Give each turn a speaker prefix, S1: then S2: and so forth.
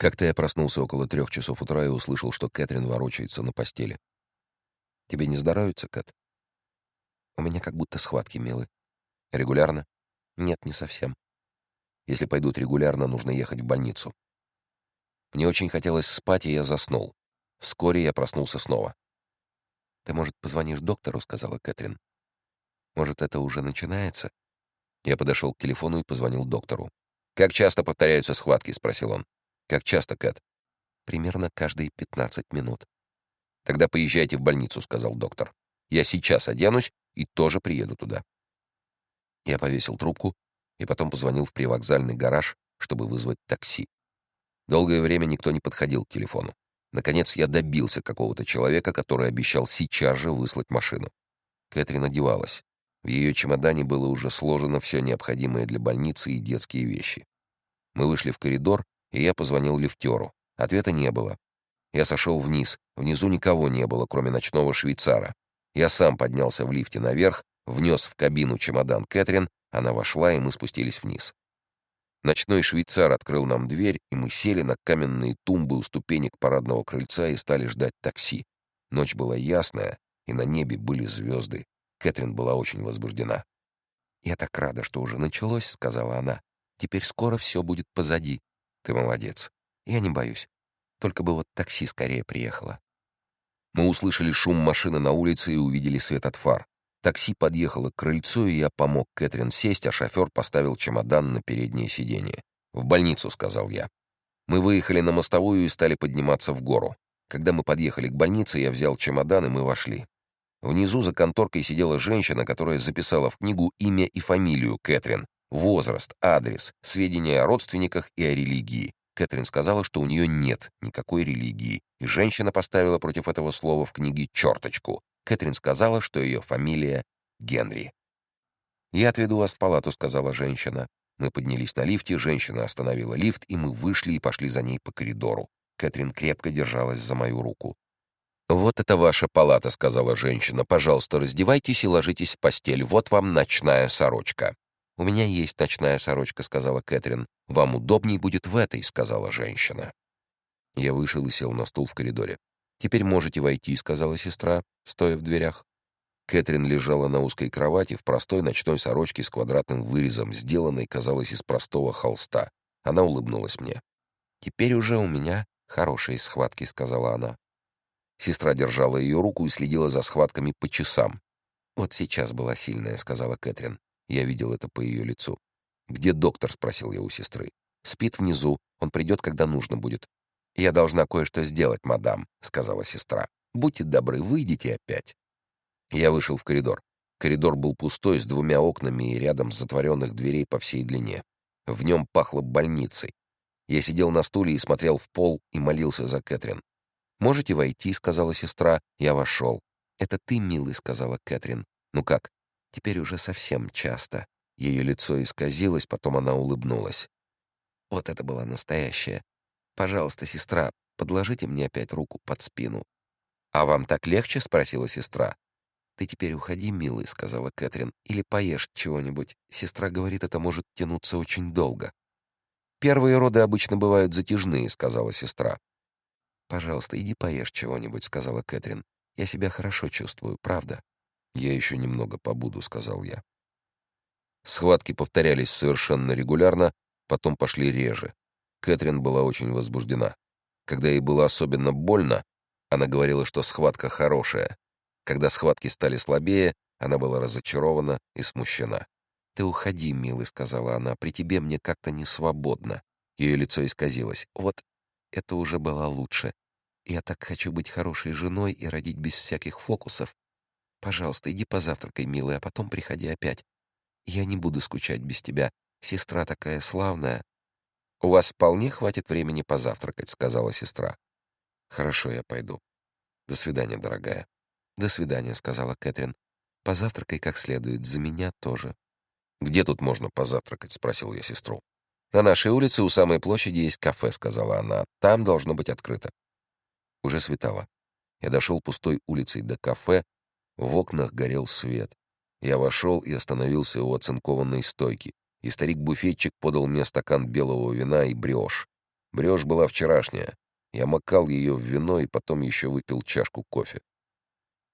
S1: Как-то я проснулся около трех часов утра и услышал, что Кэтрин ворочается на постели. «Тебе не здоровится, Кэт?» «У меня как будто схватки, милый». «Регулярно?» «Нет, не совсем. Если пойдут регулярно, нужно ехать в больницу». Мне очень хотелось спать, и я заснул. Вскоре я проснулся снова. «Ты, может, позвонишь доктору?» — сказала Кэтрин. «Может, это уже начинается?» Я подошел к телефону и позвонил доктору. «Как часто повторяются схватки?» — спросил он. «Как часто, Кэт?» «Примерно каждые 15 минут». «Тогда поезжайте в больницу», — сказал доктор. «Я сейчас оденусь и тоже приеду туда». Я повесил трубку и потом позвонил в привокзальный гараж, чтобы вызвать такси. Долгое время никто не подходил к телефону. Наконец я добился какого-то человека, который обещал сейчас же выслать машину. Кэтрин одевалась. В ее чемодане было уже сложено все необходимое для больницы и детские вещи. Мы вышли в коридор, и я позвонил лифтеру. Ответа не было. Я сошел вниз. Внизу никого не было, кроме ночного швейцара. Я сам поднялся в лифте наверх, внес в кабину чемодан Кэтрин, она вошла, и мы спустились вниз. Ночной швейцар открыл нам дверь, и мы сели на каменные тумбы у ступенек парадного крыльца и стали ждать такси. Ночь была ясная, и на небе были звезды. Кэтрин была очень возбуждена. «Я так рада, что уже началось», — сказала она. «Теперь скоро все будет позади. Ты молодец. Я не боюсь. Только бы вот такси скорее приехало». Мы услышали шум машины на улице и увидели свет от фар. Такси подъехало к крыльцу, и я помог Кэтрин сесть, а шофер поставил чемодан на переднее сиденье. «В больницу», — сказал я. Мы выехали на мостовую и стали подниматься в гору. Когда мы подъехали к больнице, я взял чемодан, и мы вошли. Внизу за конторкой сидела женщина, которая записала в книгу имя и фамилию Кэтрин, возраст, адрес, сведения о родственниках и о религии. Кэтрин сказала, что у нее нет никакой религии, и женщина поставила против этого слова в книге черточку. Кэтрин сказала, что ее фамилия Генри. «Я отведу вас в палату», — сказала женщина. Мы поднялись на лифте, женщина остановила лифт, и мы вышли и пошли за ней по коридору. Кэтрин крепко держалась за мою руку. «Вот это ваша палата», — сказала женщина. «Пожалуйста, раздевайтесь и ложитесь в постель. Вот вам ночная сорочка». «У меня есть ночная сорочка», — сказала Кэтрин. «Вам удобней будет в этой», — сказала женщина. Я вышел и сел на стул в коридоре. «Теперь можете войти», — сказала сестра, стоя в дверях. Кэтрин лежала на узкой кровати в простой ночной сорочке с квадратным вырезом, сделанной, казалось, из простого холста. Она улыбнулась мне. «Теперь уже у меня хорошие схватки», — сказала она. Сестра держала ее руку и следила за схватками по часам. «Вот сейчас была сильная», — сказала Кэтрин. Я видел это по ее лицу. «Где доктор?» — спросил я у сестры. «Спит внизу. Он придет, когда нужно будет. «Я должна кое-что сделать, мадам», — сказала сестра. «Будьте добры, выйдите опять». Я вышел в коридор. Коридор был пустой, с двумя окнами и рядом затворенных дверей по всей длине. В нем пахло больницей. Я сидел на стуле и смотрел в пол и молился за Кэтрин. «Можете войти», — сказала сестра. Я вошел. «Это ты, милый», — сказала Кэтрин. «Ну как?» «Теперь уже совсем часто». Ее лицо исказилось, потом она улыбнулась. Вот это была настоящая Пожалуйста, сестра, подложите мне опять руку под спину». «А вам так легче?» — спросила сестра. «Ты теперь уходи, милый», — сказала Кэтрин, — «или поешь чего-нибудь. Сестра говорит, это может тянуться очень долго». «Первые роды обычно бывают затяжные», — сказала сестра. «Пожалуйста, иди поешь чего-нибудь», — сказала Кэтрин. «Я себя хорошо чувствую, правда?» «Я еще немного побуду», — сказал я. Схватки повторялись совершенно регулярно, потом пошли реже. Кэтрин была очень возбуждена. Когда ей было особенно больно, она говорила, что схватка хорошая. Когда схватки стали слабее, она была разочарована и смущена. «Ты уходи, милый», — сказала она, — «при тебе мне как-то не свободно». Ее лицо исказилось. «Вот это уже было лучше. Я так хочу быть хорошей женой и родить без всяких фокусов. Пожалуйста, иди позавтракай, милый, а потом приходи опять. Я не буду скучать без тебя. Сестра такая славная, «У вас вполне хватит времени позавтракать», — сказала сестра. «Хорошо, я пойду. До свидания, дорогая». «До свидания», — сказала Кэтрин. «Позавтракай как следует, за меня тоже». «Где тут можно позавтракать?» — спросил я сестру. «На нашей улице у самой площади есть кафе», — сказала она. «Там должно быть открыто». Уже светало. Я дошел пустой улицей до кафе. В окнах горел свет. Я вошел и остановился у оцинкованной стойки и старик-буфетчик подал мне стакан белого вина и бриош. Брешь была вчерашняя. Я макал ее в вино и потом еще выпил чашку кофе.